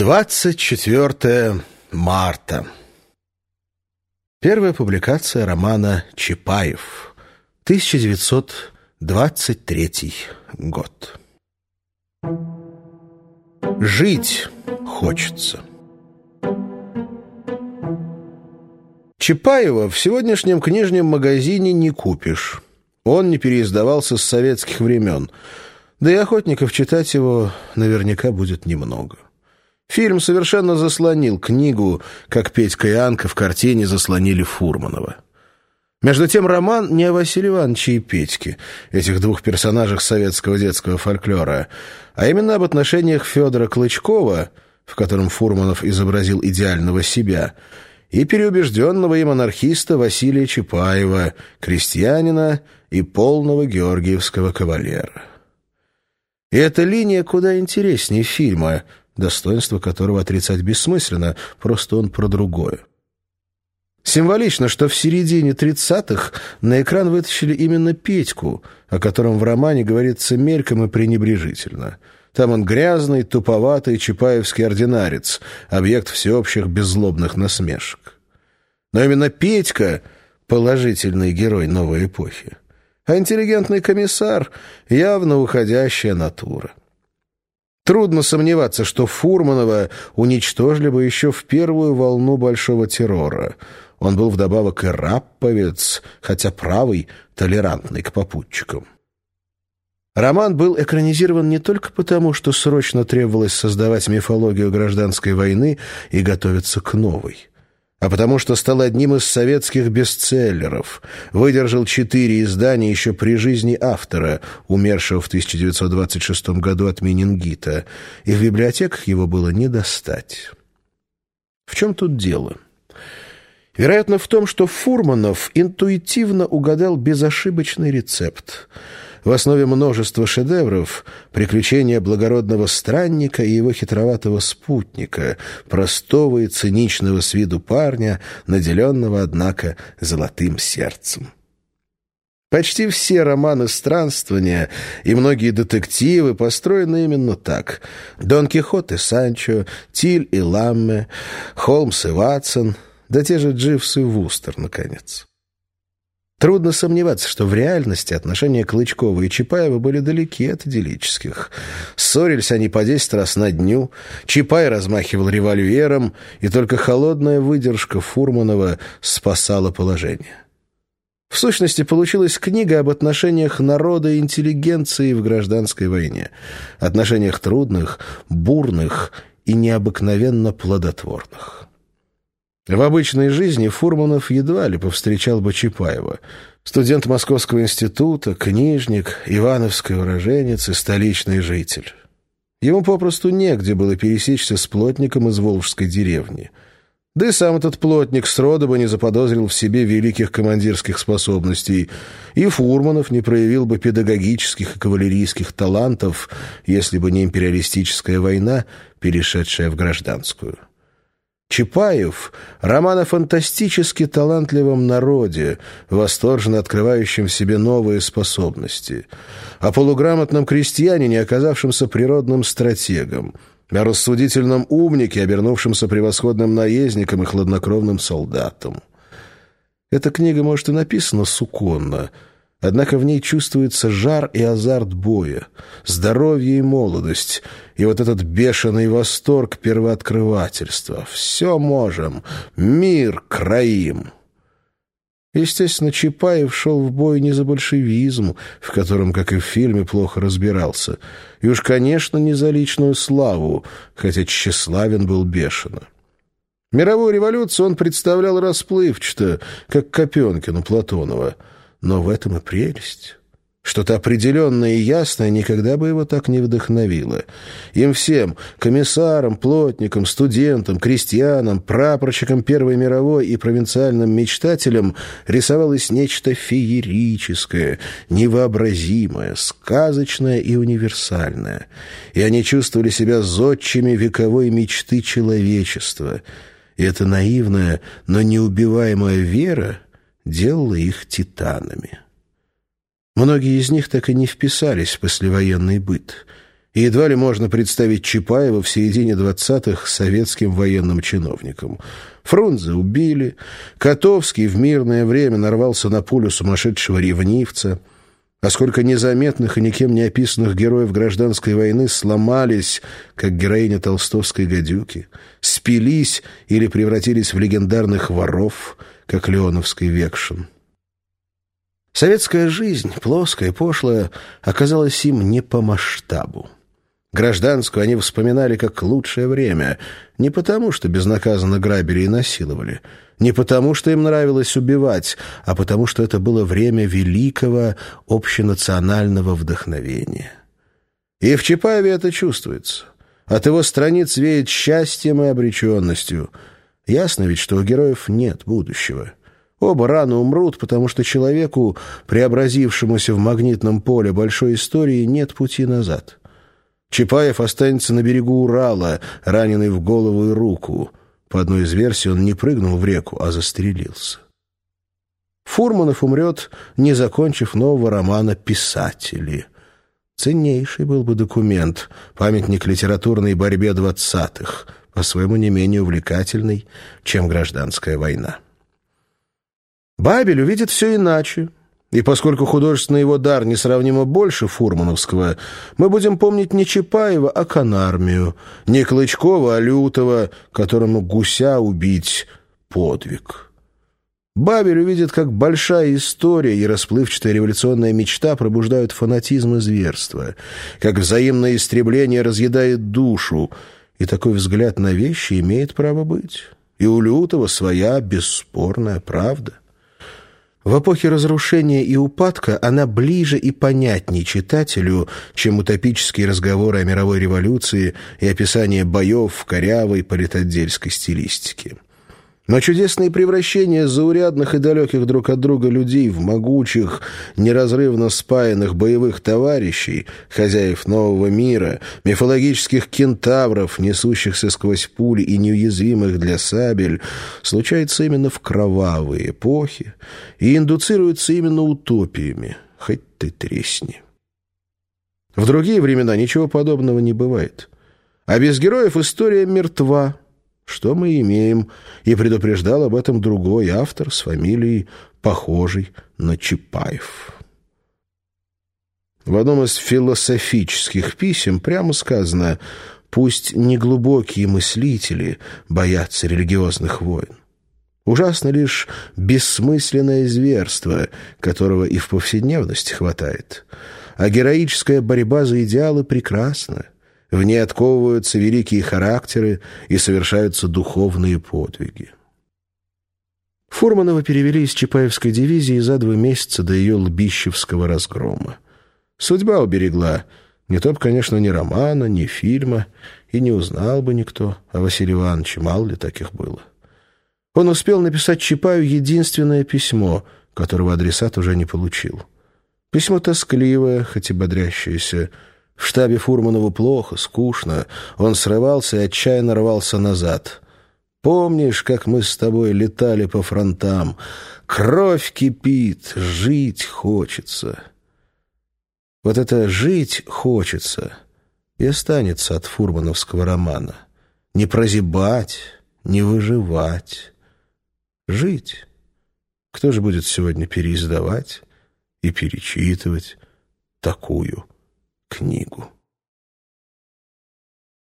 24 марта. Первая публикация романа «Чапаев», 1923 год. Жить хочется. Чапаева в сегодняшнем книжном магазине не купишь. Он не переиздавался с советских времен, да и охотников читать его наверняка будет немного. Фильм совершенно заслонил книгу, как Петька и Анка в картине заслонили Фурманова. Между тем роман не о Василии Ивановиче и Петьке, этих двух персонажах советского детского фольклора, а именно об отношениях Федора Клычкова, в котором Фурманов изобразил идеального себя, и переубежденного им анархиста Василия Чапаева, крестьянина и полного георгиевского кавалера. И эта линия куда интереснее фильма — достоинство которого отрицать бессмысленно, просто он про другое. Символично, что в середине 30-х на экран вытащили именно Петьку, о котором в романе говорится мельком и пренебрежительно. Там он грязный, туповатый чапаевский ординарец, объект всеобщих беззлобных насмешек. Но именно Петька — положительный герой новой эпохи. А интеллигентный комиссар — явно уходящая натура. Трудно сомневаться, что Фурманова уничтожили бы еще в первую волну большого террора. Он был вдобавок и рапповец, хотя правый, толерантный к попутчикам. Роман был экранизирован не только потому, что срочно требовалось создавать мифологию гражданской войны и готовиться к новой а потому что стал одним из советских бестселлеров, выдержал четыре издания еще при жизни автора, умершего в 1926 году от менингита, и в библиотеках его было не достать. В чем тут дело? Вероятно, в том, что Фурманов интуитивно угадал безошибочный рецепт — в основе множества шедевров приключения благородного странника и его хитроватого спутника, простого и циничного с виду парня, наделенного, однако, золотым сердцем. Почти все романы странствования и многие детективы построены именно так. Дон Кихот и Санчо, Тиль и Ламме, Холмс и Ватсон, да те же Дживс и Вустер, наконец. Трудно сомневаться, что в реальности отношения Клычкова и Чапаева были далеки от идиллических. Ссорились они по десять раз на дню, Чапай размахивал револьвером, и только холодная выдержка Фурманова спасала положение. В сущности, получилась книга об отношениях народа и интеллигенции в гражданской войне. Отношениях трудных, бурных и необыкновенно плодотворных. В обычной жизни Фурманов едва ли повстречал бы Чапаева. Студент Московского института, книжник, ивановский уроженец и столичный житель. Ему попросту негде было пересечься с плотником из Волжской деревни. Да и сам этот плотник сроду бы не заподозрил в себе великих командирских способностей, и Фурманов не проявил бы педагогических и кавалерийских талантов, если бы не империалистическая война, перешедшая в гражданскую. Чапаев — роман о фантастически талантливом народе, восторженно открывающем в себе новые способности, о полуграмотном крестьянине, оказавшемся природным стратегом, о рассудительном умнике, обернувшемся превосходным наездником и хладнокровным солдатом. Эта книга, может, и написана суконно — Однако в ней чувствуется жар и азарт боя, здоровье и молодость, и вот этот бешеный восторг первооткрывательства. Все можем, мир краим. Естественно, Чапаев шел в бой не за большевизм, в котором, как и в фильме, плохо разбирался, и уж, конечно, не за личную славу, хотя тщеславен был бешено. Мировую революцию он представлял расплывчато, как Копенкин у Платонова — но в этом и прелесть. Что-то определенное и ясное никогда бы его так не вдохновило. Им всем — комиссарам, плотникам, студентам, крестьянам, прапорщикам Первой мировой и провинциальным мечтателям — рисовалось нечто феерическое, невообразимое, сказочное и универсальное. И они чувствовали себя зодчими вековой мечты человечества. И эта наивная, но неубиваемая вера — делало их титанами. Многие из них так и не вписались в послевоенный быт. И едва ли можно представить Чапаева в середине двадцатых советским военным чиновником. Фрунзе убили, Котовский в мирное время нарвался на пулю сумасшедшего ревнивца, а сколько незаметных и никем не описанных героев гражданской войны сломались, как героиня толстовской гадюки, спились или превратились в легендарных воров, как Леоновский Векшин. Советская жизнь, плоская пошлая, оказалась им не по масштабу. Гражданскую они вспоминали как лучшее время, не потому, что безнаказанно грабили и насиловали, не потому, что им нравилось убивать, а потому, что это было время великого общенационального вдохновения. И в Чапаеве это чувствуется. От его страниц веет счастьем и обреченностью. Ясно ведь, что у героев нет будущего. Оба рано умрут, потому что человеку, преобразившемуся в магнитном поле большой истории, нет пути назад. Чапаев останется на берегу Урала, раненый в голову и руку. По одной из версий, он не прыгнул в реку, а застрелился. Фурманов умрет, не закончив нового романа «Писатели». Ценнейший был бы документ, памятник литературной борьбе двадцатых, по своему не менее увлекательный, чем гражданская война. Бабель увидит все иначе, и поскольку художественный его дар несравнимо больше Фурмановского, мы будем помнить не Чапаева, а Канармию, не Клычкова, а Лютого, которому гуся убить — подвиг. Бабель увидит, как большая история и расплывчатая революционная мечта пробуждают фанатизм и зверство, как взаимное истребление разъедает душу, и такой взгляд на вещи имеет право быть. И у Лютого своя бесспорная правда. В эпохе разрушения и упадка она ближе и понятнее читателю, чем утопические разговоры о мировой революции и описание боев в корявой политотдельской стилистике. Но чудесные превращения заурядных и далеких друг от друга людей в могучих, неразрывно спаянных боевых товарищей, хозяев нового мира, мифологических кентавров, несущихся сквозь пули и неуязвимых для сабель, случаются именно в кровавые эпохи и индуцируются именно утопиями, хоть ты тресни. В другие времена ничего подобного не бывает. А без героев история мертва, что мы имеем, и предупреждал об этом другой автор с фамилией, похожей на Чапаев. В одном из философических писем прямо сказано «Пусть неглубокие мыслители боятся религиозных войн. Ужасно лишь бессмысленное зверство, которого и в повседневности хватает. А героическая борьба за идеалы прекрасна. В ней отковываются великие характеры и совершаются духовные подвиги. Фурманова перевели из Чапаевской дивизии за два месяца до ее лбищевского разгрома. Судьба уберегла. Не то б, конечно, ни романа, ни фильма, и не узнал бы никто о Василии Ивановиче, мало ли таких было. Он успел написать Чапаю единственное письмо, которого адресат уже не получил. Письмо тоскливое, хоть и бодрящееся, в штабе Фурманову плохо, скучно. Он срывался и отчаянно рвался назад. «Помнишь, как мы с тобой летали по фронтам? Кровь кипит, жить хочется». Вот это «жить хочется» и останется от фурмановского романа. Не прозябать, не выживать. Жить. Кто же будет сегодня переиздавать и перечитывать такую книгу.